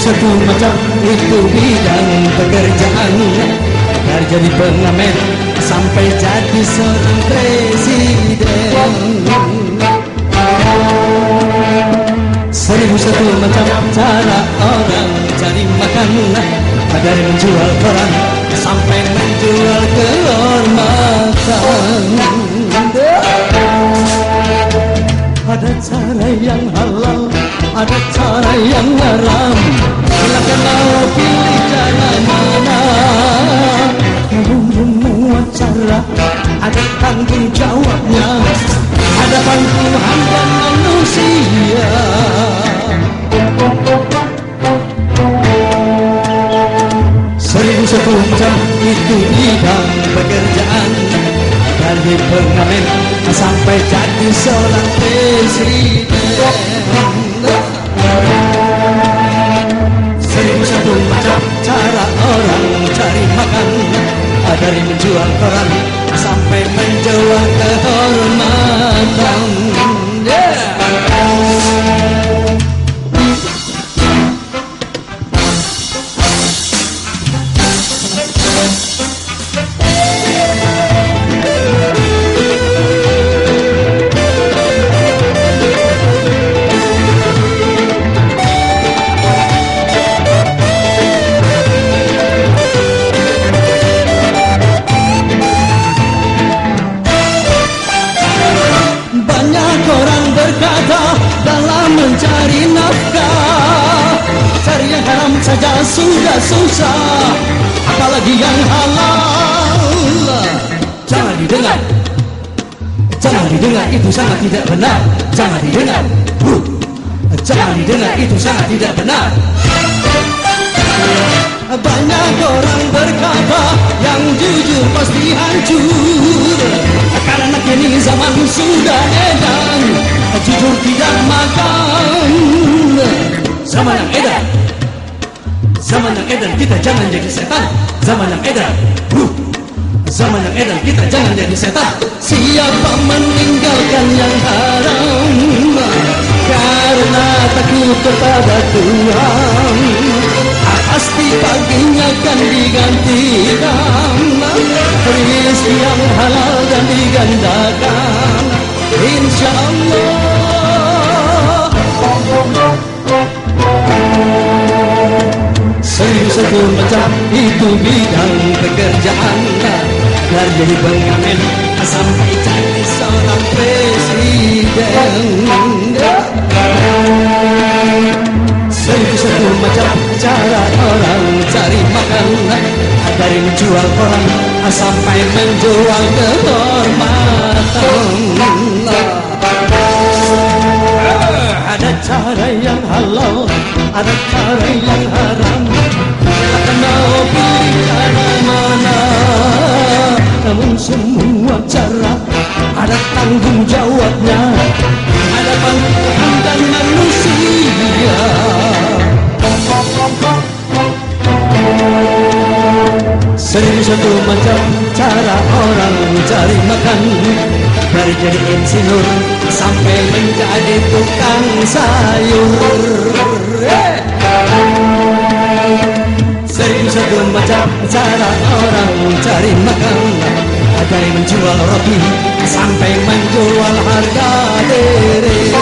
satu macam itu bidang pekerjaan. Dari jadi pengamen sampai jadi seorang presiden. Seribu satu macam cara orang cari makan. Dari menjual koran sampai menjual kehormatan Ada cara yang halal, ada cara yang haram. Silakan mau pilih cara mana Namun semua cara ada tanggung jawabnya Hadapan Tuhan dan manusia Seribu satu jam itu bidang pekerjaan Dari pengamen sampai jadi seorang presiden menjual koran sampai menjual kehormatan yeah. Berkata dalam mencari nafkah. Cari yang haram saja sudah susah Apalagi yang halal. Jangan didengar. Jangan didengar itu sangat tidak benar. Jangan didengar. Huh. Jangan didengar itu sangat tidak benar. Banyak orang berkata yang jujur pasti hancur. Karena kini zaman sudah edan makan Zaman yang edan Zaman yang edan kita jangan jadi setan. Zaman yang edan huh. Zaman yang edan kita jangan jadi setan. Siapa meninggalkan yang haram? Karena takut kepada Tuhan. Pasti paginya akan digantikan Rizki yang halal dan digandakan. Insya Allah Satu macam itu bidang pekerjaan. Dari jadi pengamen sampai jadi seorang presiden. Seribu satu macam cara orang cari makan. Dari menjual koran sampai menjual kehormatan. Ada cara yang halal, ada cara yang haram Namun semua cara ada tanggung jawabnya. Ada Tuhan dan manusia. Seribu satu macam cara orang mencari makan. Dari jadi insinyur sampai menjadi tukang sayur. Seribu satu macam cara orang mencari makan. Dari menjual roti sampai menjual harga diri.